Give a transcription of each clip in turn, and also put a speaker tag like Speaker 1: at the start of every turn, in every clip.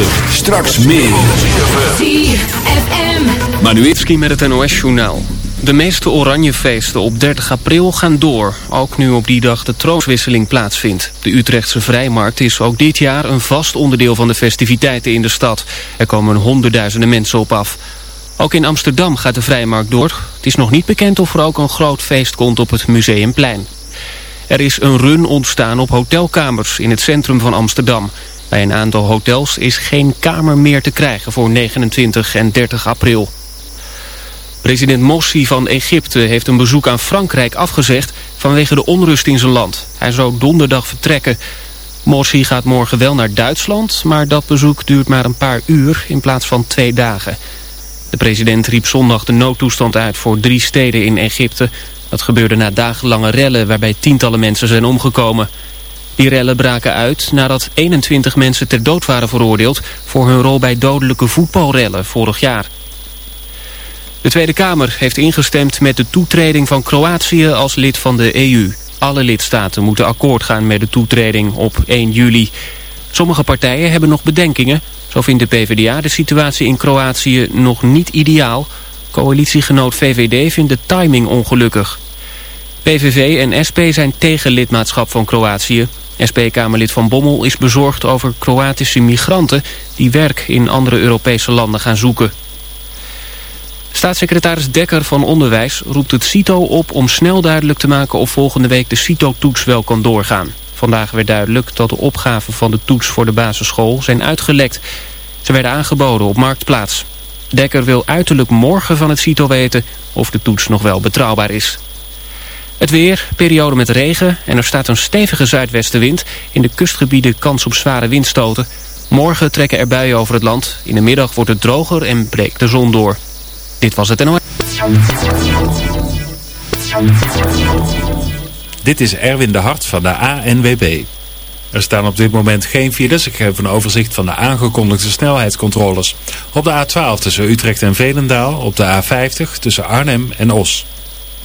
Speaker 1: 9. Straks meer.
Speaker 2: ZFM. Manuitski met het NOS-journaal. De meeste oranjefeesten op 30 april gaan door. Ook nu op die dag de troostwisseling plaatsvindt. De Utrechtse Vrijmarkt is ook dit jaar een vast onderdeel van de festiviteiten in de stad. Er komen honderdduizenden mensen op af. Ook in Amsterdam gaat de Vrijmarkt door. Het is nog niet bekend of er ook een groot feest komt op het Museumplein. Er is een run ontstaan op hotelkamers in het centrum van Amsterdam. Bij een aantal hotels is geen kamer meer te krijgen voor 29 en 30 april. President Morsi van Egypte heeft een bezoek aan Frankrijk afgezegd vanwege de onrust in zijn land. Hij zou donderdag vertrekken. Morsi gaat morgen wel naar Duitsland, maar dat bezoek duurt maar een paar uur in plaats van twee dagen. De president riep zondag de noodtoestand uit voor drie steden in Egypte. Dat gebeurde na dagenlange rellen waarbij tientallen mensen zijn omgekomen. Die rellen braken uit nadat 21 mensen ter dood waren veroordeeld... voor hun rol bij dodelijke voetbalrellen vorig jaar. De Tweede Kamer heeft ingestemd met de toetreding van Kroatië als lid van de EU. Alle lidstaten moeten akkoord gaan met de toetreding op 1 juli. Sommige partijen hebben nog bedenkingen. Zo vindt de PvdA de situatie in Kroatië nog niet ideaal. Coalitiegenoot VVD vindt de timing ongelukkig. PVV en SP zijn tegen lidmaatschap van Kroatië. SP-Kamerlid Van Bommel is bezorgd over Kroatische migranten... die werk in andere Europese landen gaan zoeken. Staatssecretaris Dekker van Onderwijs roept het CITO op om snel duidelijk te maken of volgende week de CITO-toets wel kan doorgaan. Vandaag werd duidelijk dat de opgaven van de toets voor de basisschool zijn uitgelekt. Ze werden aangeboden op Marktplaats. Dekker wil uiterlijk morgen van het CITO weten of de toets nog wel betrouwbaar is. Het weer, periode met regen en er staat een stevige zuidwestenwind. In de kustgebieden kans op zware windstoten. Morgen trekken er buien over het land. In de middag wordt het droger en breekt de zon door. Dit was het NOS.
Speaker 3: Dit is Erwin de Hart van de ANWB. Er staan op dit moment geen files. Ik geef een overzicht van de aangekondigde snelheidscontroles. Op de A12 tussen Utrecht en Velendaal. Op de A50 tussen Arnhem en Os.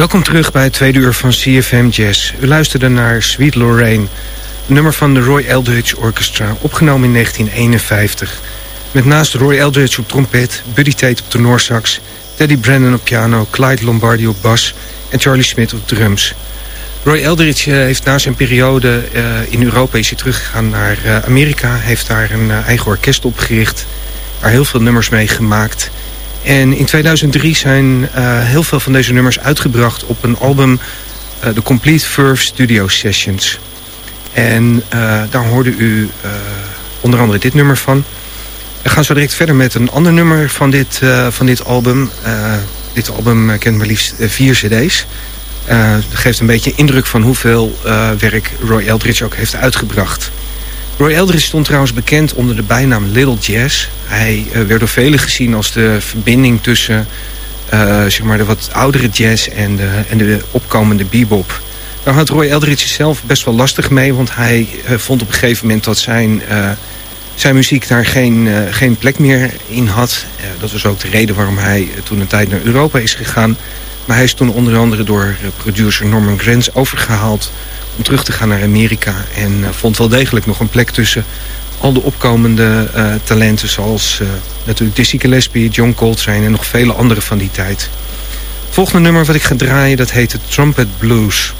Speaker 4: Welkom terug bij het tweede uur van CFM Jazz. U luisterde naar Sweet Lorraine, een nummer van de Roy Eldridge Orchestra, opgenomen in 1951. Met naast Roy Eldridge op trompet, Buddy Tate op tenorsax, Teddy Brennan op piano, Clyde Lombardi op bas en Charlie Smith op drums. Roy Eldridge eh, heeft na zijn periode uh, in Europa is hij teruggegaan naar uh, Amerika. Heeft daar een eigen orkest opgericht. Daar heel veel nummers mee gemaakt. En in 2003 zijn heel veel van deze nummers uitgebracht op een album... The Complete Verve Studio Sessions. En daar hoorde u onder andere dit nummer van. We gaan zo direct verder met een ander nummer van dit, van dit album. dit album kent maar liefst vier cd's. Uh, dat geeft een beetje indruk van hoeveel uh, werk Roy Eldridge ook heeft uitgebracht. Roy Eldridge stond trouwens bekend onder de bijnaam Little Jazz. Hij uh, werd door velen gezien als de verbinding tussen zeg maar de wat oudere jazz en de, en de opkomende bebop. Daar had Roy Eldridge zelf best wel lastig mee, want hij vond op een gegeven moment dat zijn, zijn muziek daar geen, geen plek meer in had. dat was ook de reden waarom hij toen een tijd naar Europa is gegaan. Maar hij is toen onder andere door eh, producer Norman Granz overgehaald om terug te gaan naar Amerika. En eh, vond wel degelijk nog een plek tussen al de opkomende uh, talenten zoals natuurlijk Dizzy Gillespie, John Coltrane en nog vele andere van die tijd. Het volgende nummer wat ik ga draaien dat heet Trumpet Blues.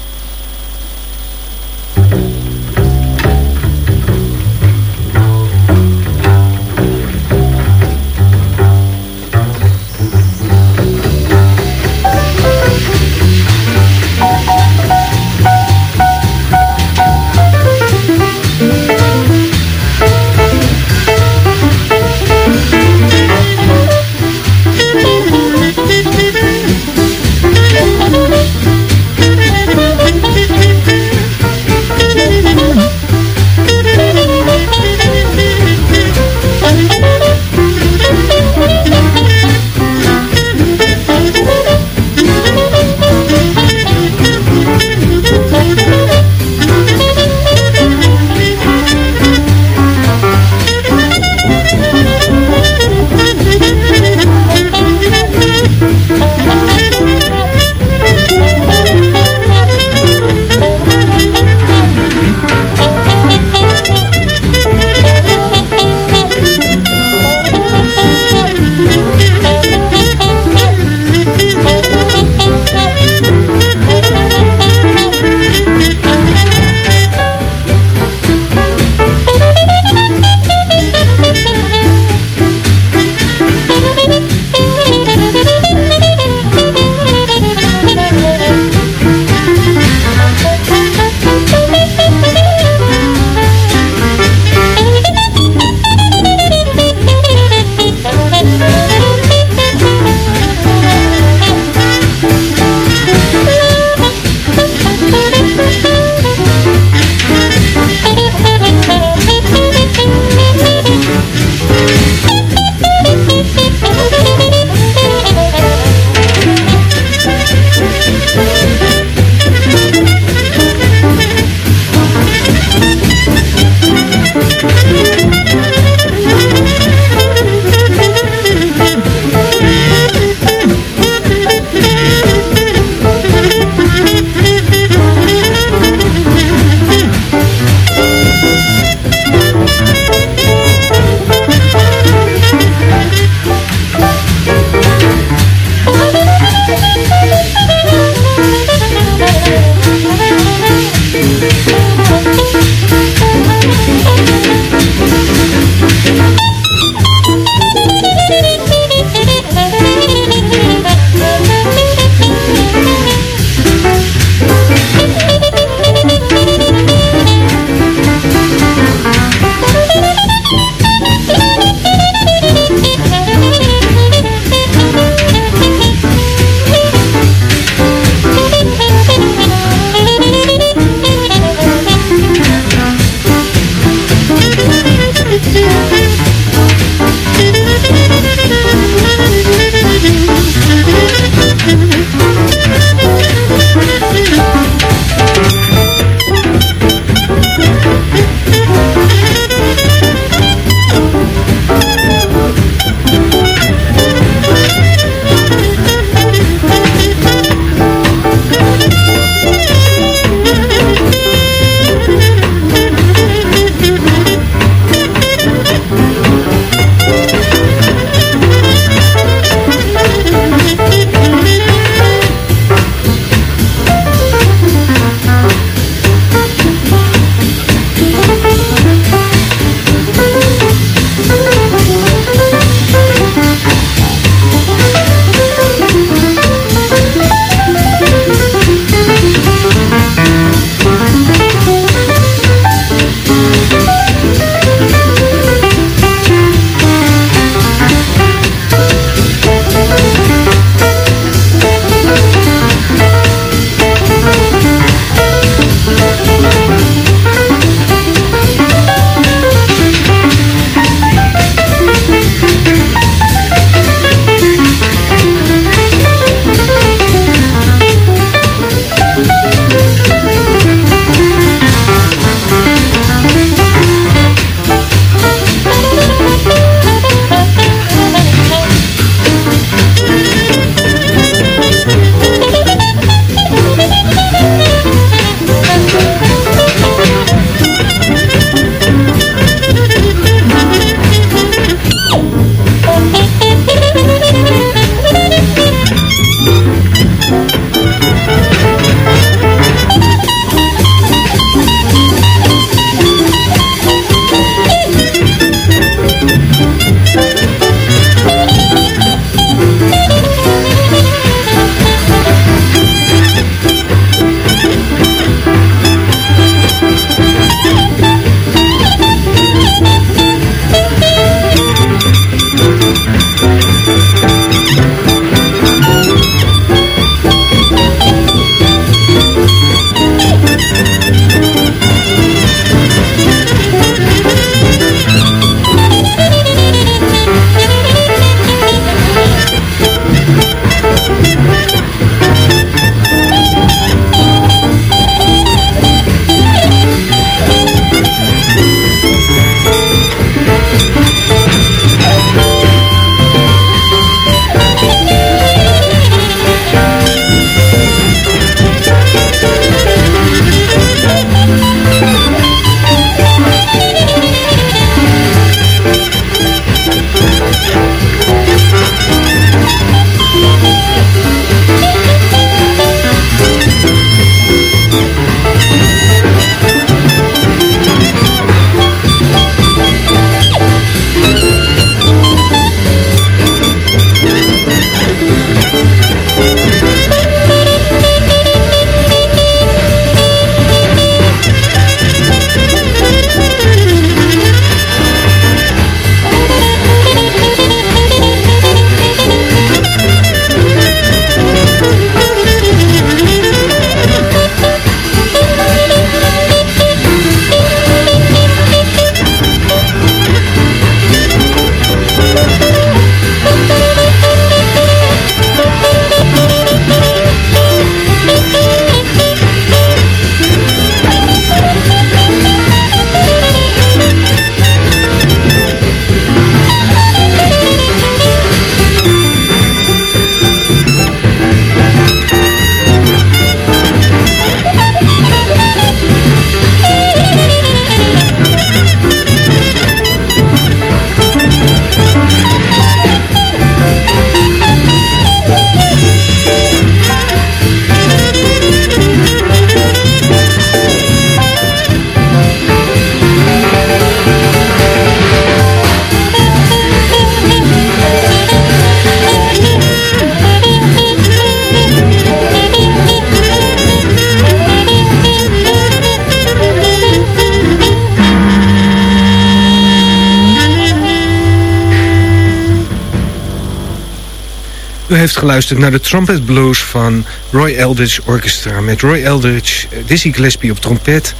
Speaker 4: Geluisterd naar de Trumpet Blues van Roy Eldridge Orchestra. Met Roy Eldridge, Dizzy Gillespie op trompet,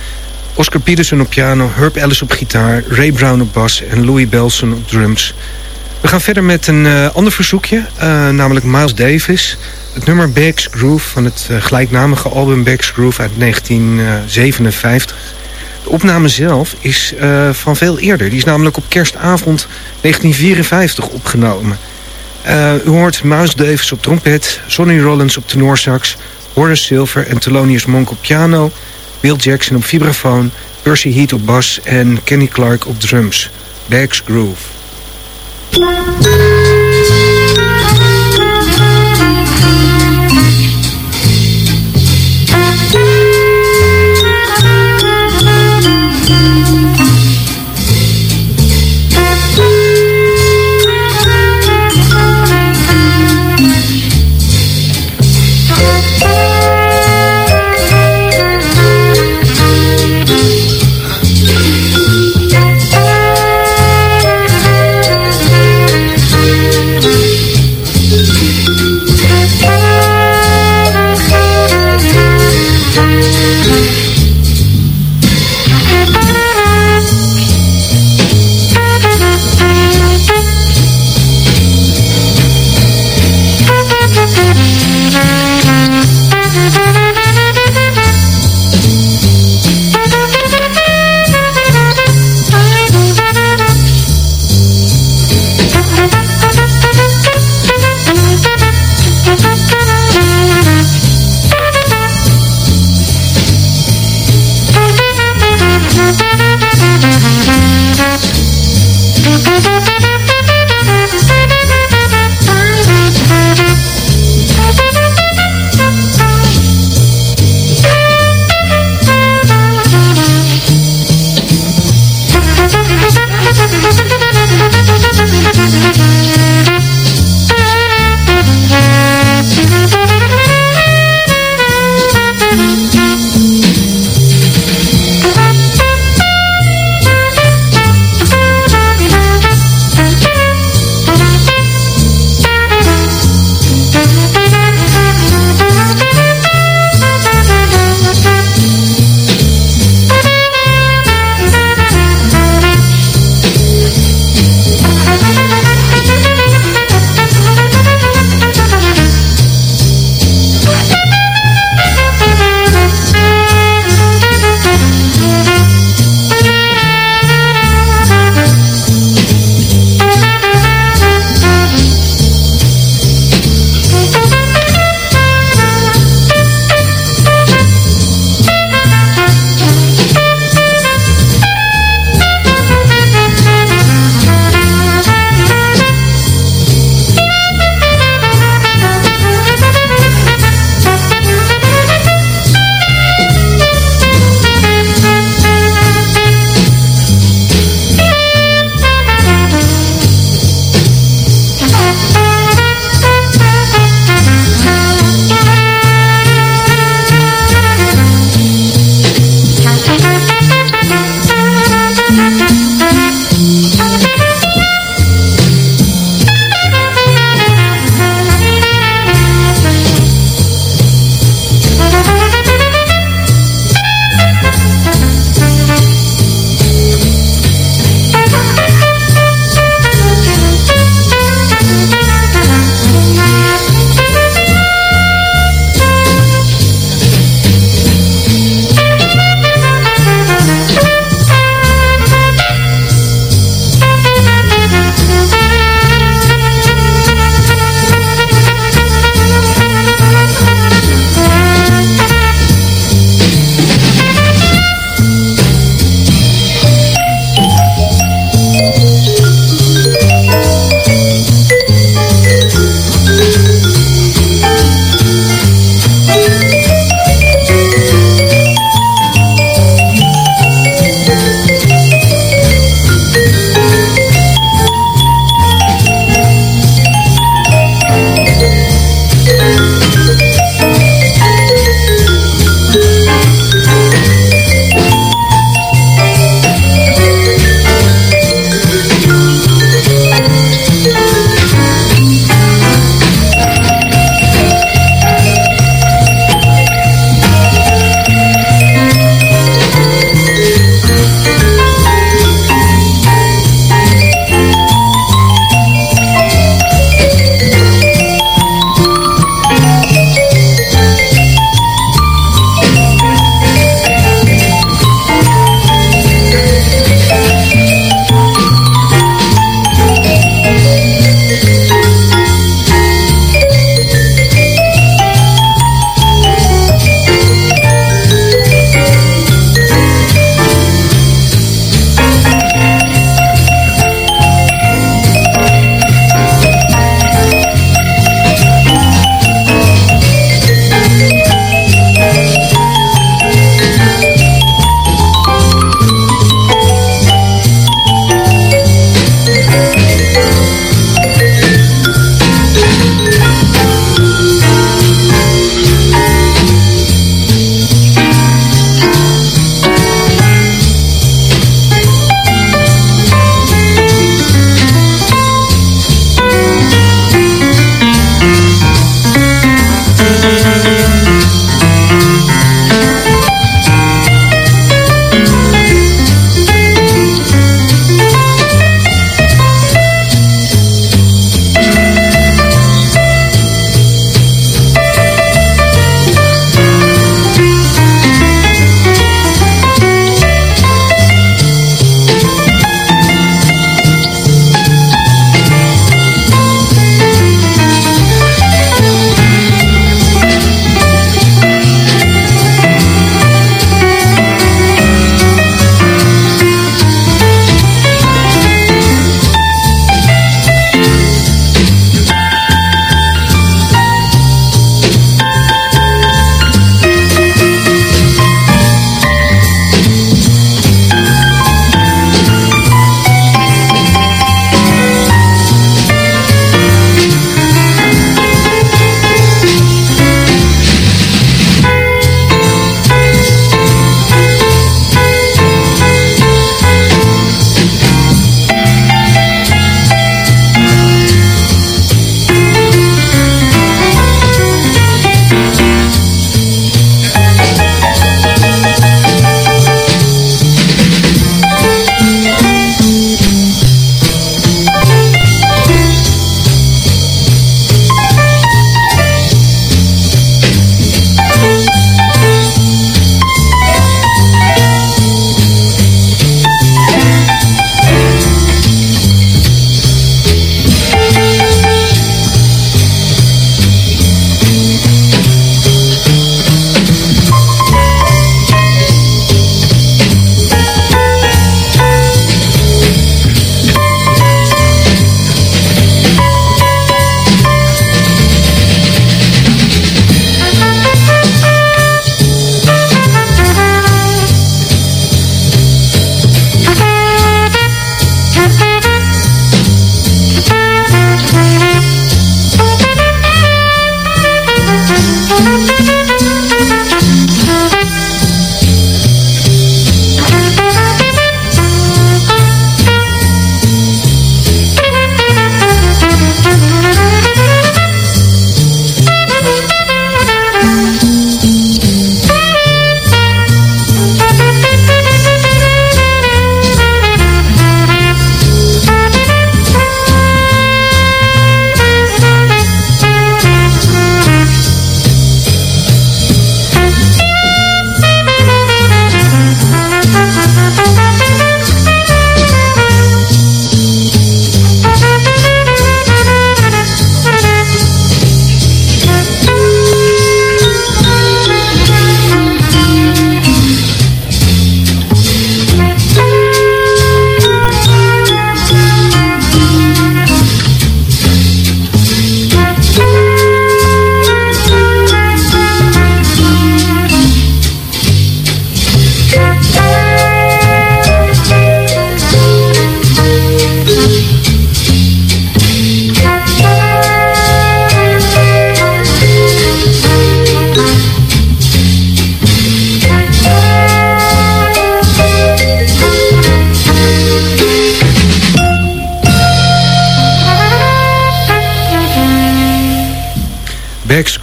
Speaker 4: Oscar Peterson op piano, Herb Ellis op gitaar, Ray Brown op bas en Louis Belson op drums. We gaan verder met een uh, ander verzoekje, uh, namelijk Miles Davis. Het nummer Bags Groove van het gelijknamige album Bags Groove uit 1957. De opname zelf is van veel eerder. Die is namelijk op kerstavond 1954 opgenomen. U hoort Miles Davis op trompet, Sonny Rollins op tenorsax... Horace Silver en Thelonious Monk op piano... Bill Jackson op vibrafoon, Percy Heat op bas en Kenny Clark op drums. Bags Groove.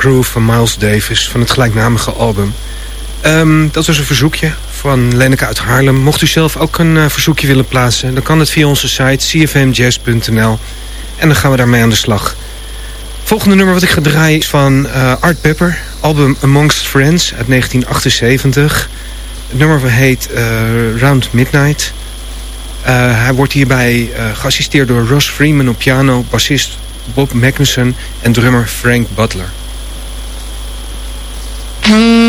Speaker 4: Van Miles Davis van het gelijknamige album. Um, dat was een verzoekje van Lenneke uit Haarlem. Mocht u zelf ook een uh, verzoekje willen plaatsen... dan kan het via onze site cfmjazz.nl. En dan gaan we daarmee aan de slag. Volgende nummer wat ik ga draaien is van uh, Art Pepper. Album Amongst Friends uit 1978. Het nummer heet uh, Round Midnight. hij wordt hierbij geassisteerd door Ross Freeman op piano... bassist Bob Magnuson en drummer Frank Butler. Hm.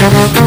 Speaker 4: Thank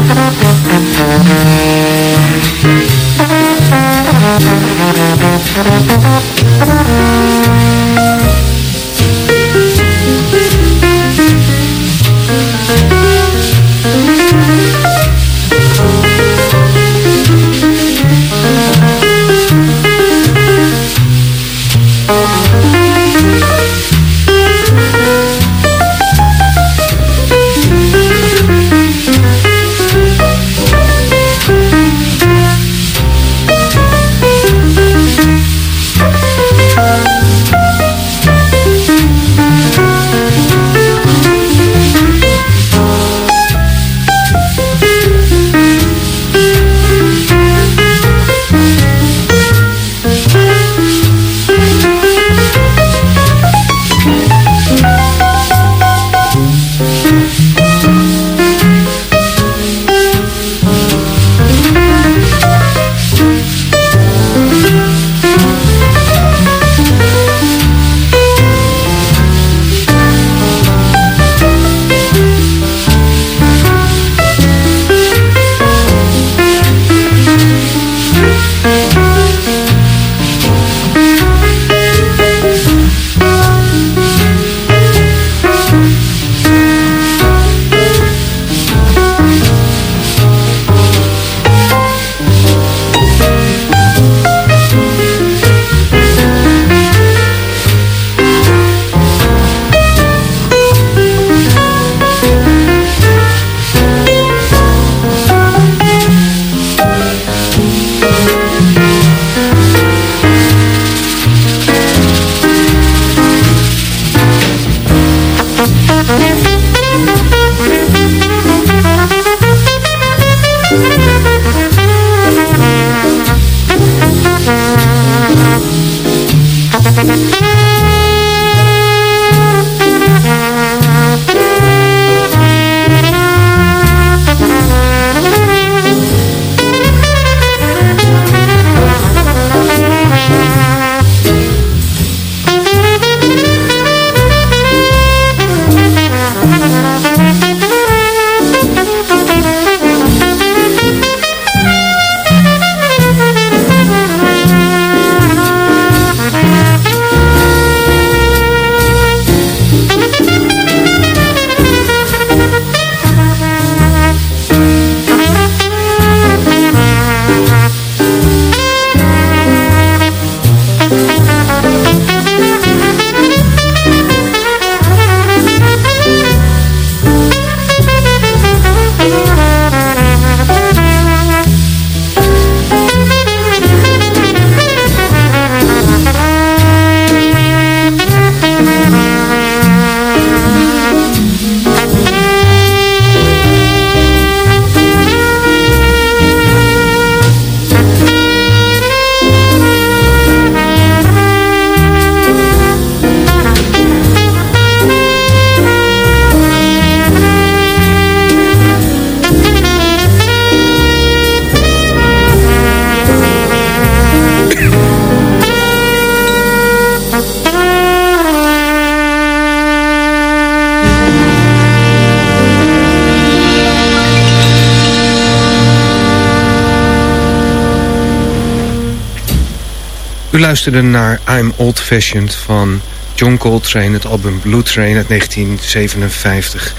Speaker 4: U luisterde naar I'm Old Fashioned van John Coltrane, het album Blue Train uit 1957.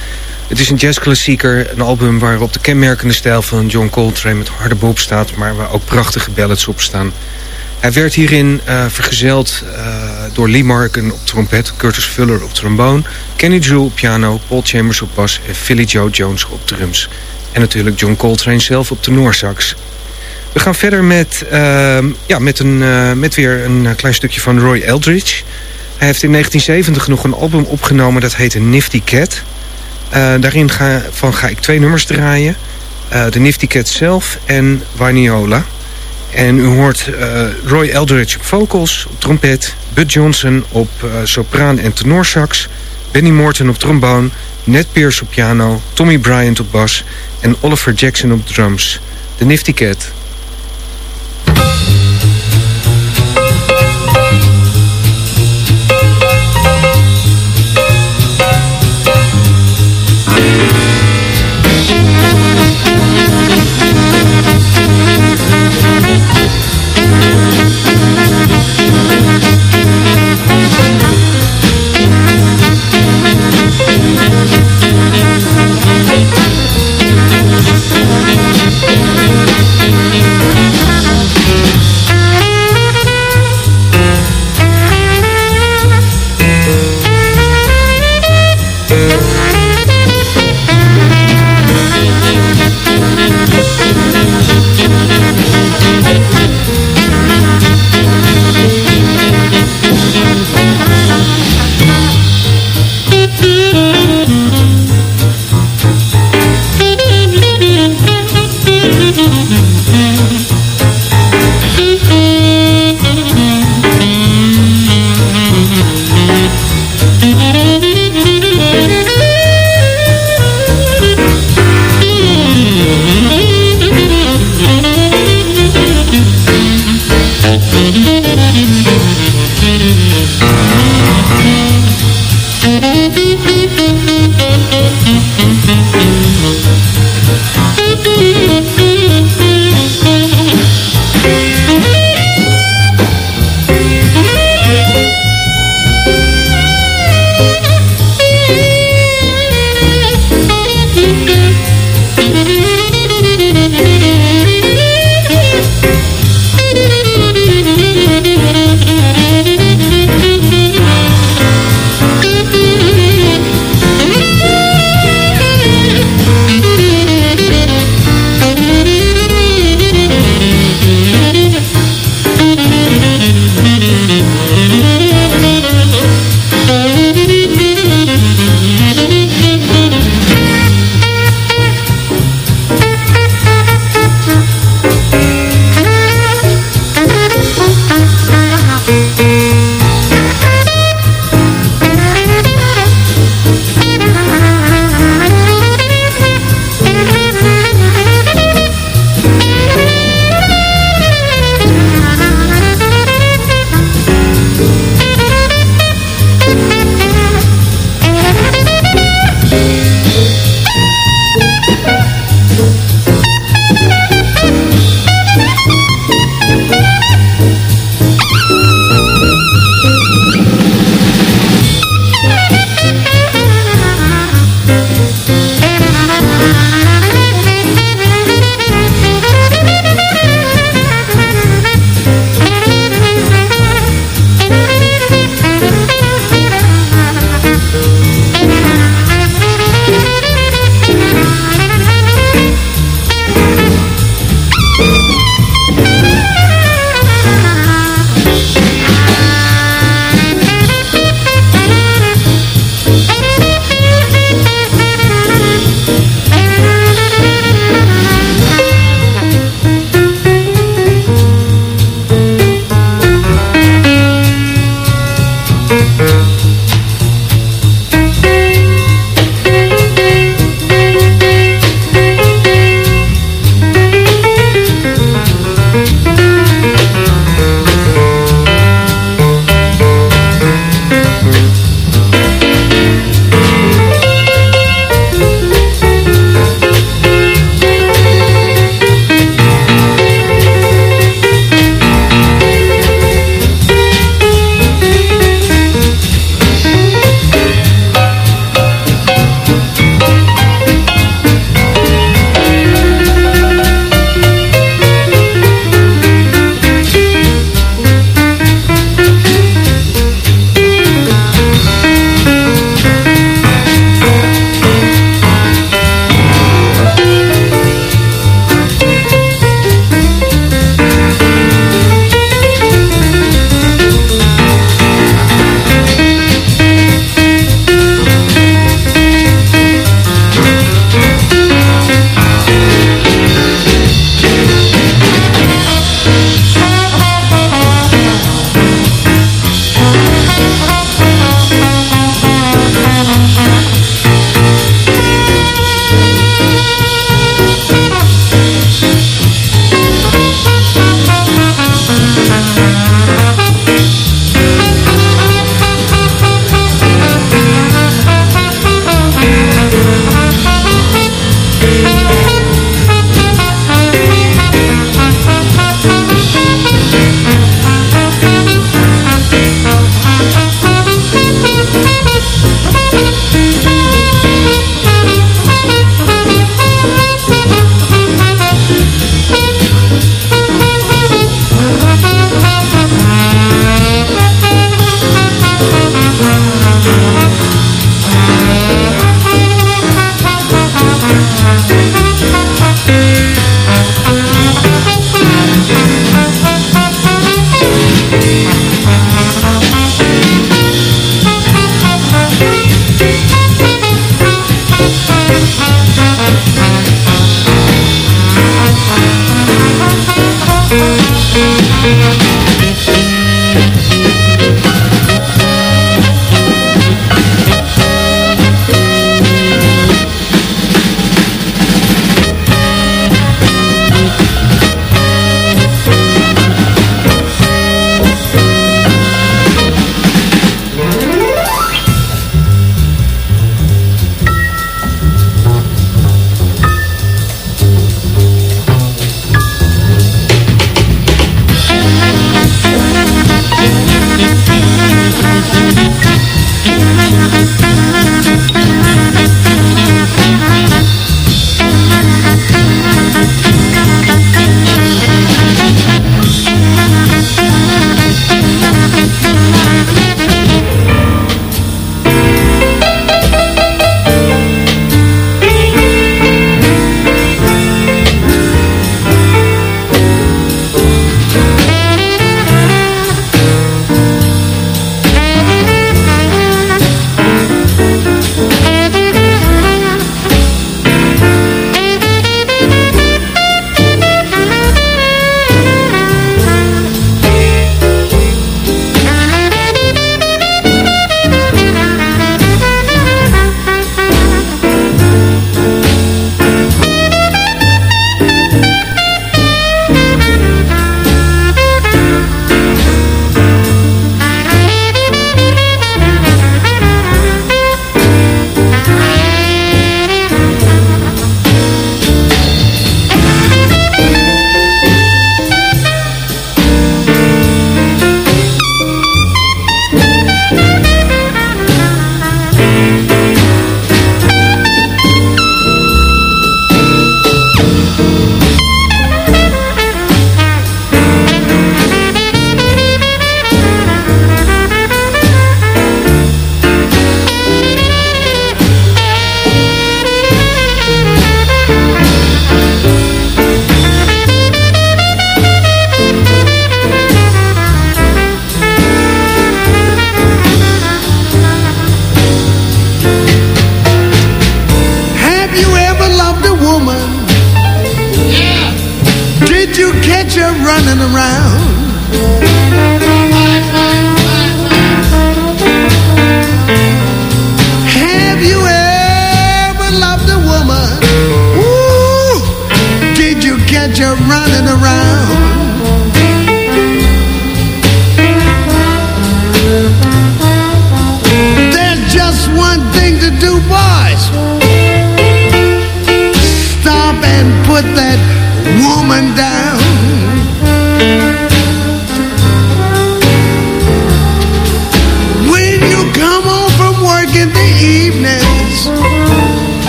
Speaker 4: Het is een jazzklassieker, een album waarop de kenmerkende stijl van John Coltrane met harde bob staat, maar waar ook prachtige ballads op staan. Hij werd hierin uh, vergezeld uh, door Lee Marken op trompet, Curtis Fuller op trombone, Kenny Drew op piano, Paul Chambers op bas en Philly Joe Jones op drums. En natuurlijk John Coltrane zelf op tenorsax. We gaan verder met, uh, ja, met, een, uh, met weer een klein stukje van Roy Eldridge. Hij heeft in 1970 nog een album opgenomen dat heette Nifty Cat. Uh, daarin ga, van ga ik twee nummers draaien. De Nifty Cat zelf en Vaniola. En u hoort Roy Eldridge op vocals, trompet... Bud Johnson op sopraan en tenorsax... Benny Morton op trombone... Ned Pierce op piano, Tommy Bryant op bas... en Oliver Jackson op drums. De Nifty Cat...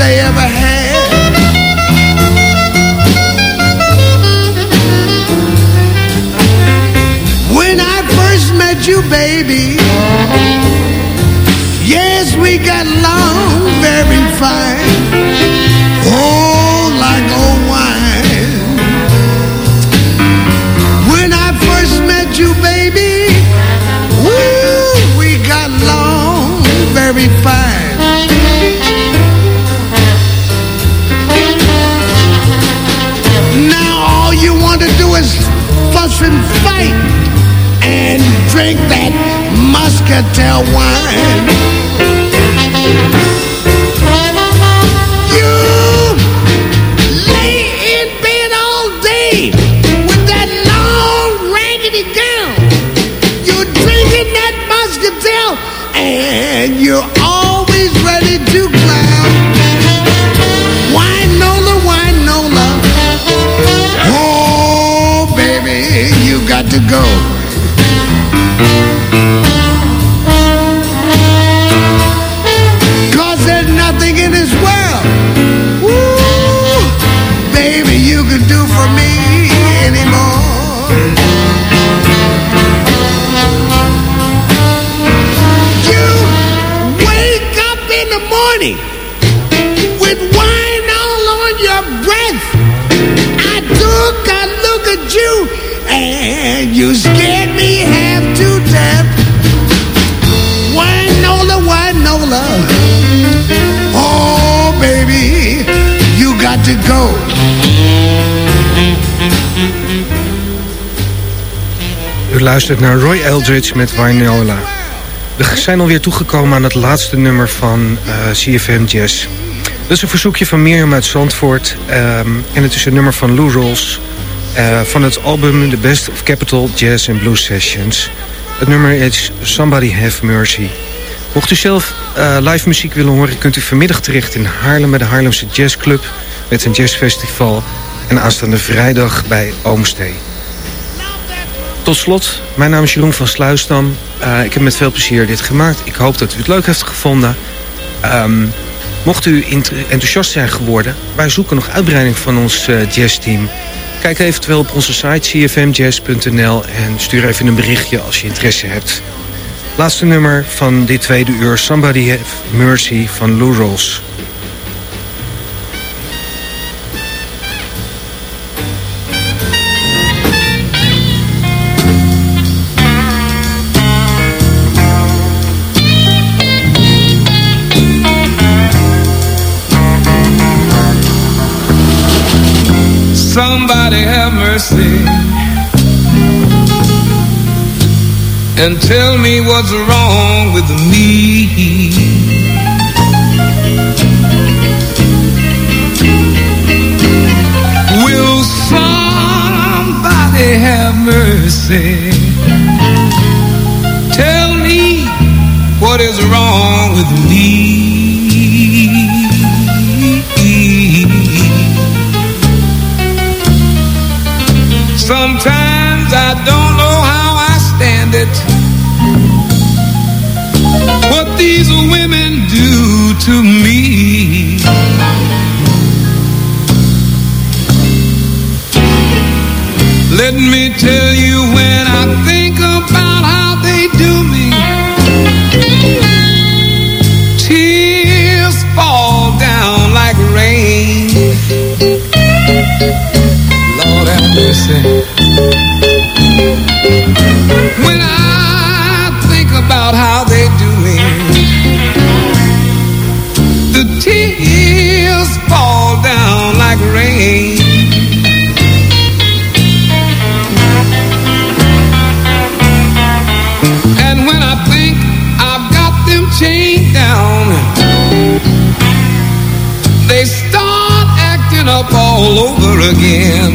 Speaker 5: they ever had. When I first met you, baby, yes, we got along very fine. Oh, like old wine. When I first met you, baby, woo, we got along very fine. drink that muscatel wine.
Speaker 4: geluisterd naar Roy Eldridge met Wainola. We zijn alweer toegekomen aan het laatste nummer van eh, CFM Jazz. Dat is een verzoekje van Mirjam uit Zandvoort. Ehm, en het is een nummer van Lou Rolls. Eh, van het album The Best of Capital Jazz and Blues Sessions. Het nummer is Somebody Have Mercy. Mocht u zelf eh, live muziek willen horen... kunt u vanmiddag terecht in Haarlem bij de Haarlemse Jazzclub... met een jazzfestival en aanstaande vrijdag bij Oomstee. Tot slot, mijn naam is Jeroen van Sluisdam. Eh, ik heb met veel plezier dit gemaakt. Ik hoop dat u het leuk heeft gevonden. Ehm, mocht u enthousiast zijn geworden... wij zoeken nog uitbreiding van ons uh, jazzteam. Kijk eventueel op onze site cfmjazz.nl... en stuur even een berichtje als je interesse hebt. Laatste nummer van dit tweede uur... Somebody Have Mercy van Lou Rolls.
Speaker 6: Mercy and tell me what's wrong with me. Will somebody have mercy? Tell me what is wrong with me. Stand it. What these women do to me. Let me tell you when I think When I think about how they do me, the tears fall down like rain. And when I think I've got them chained down, they start acting up all over again.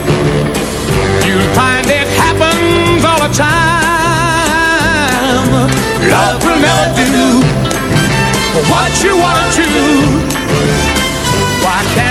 Speaker 7: you'll find it happens all the time. Love will never do what you wanna. Why can't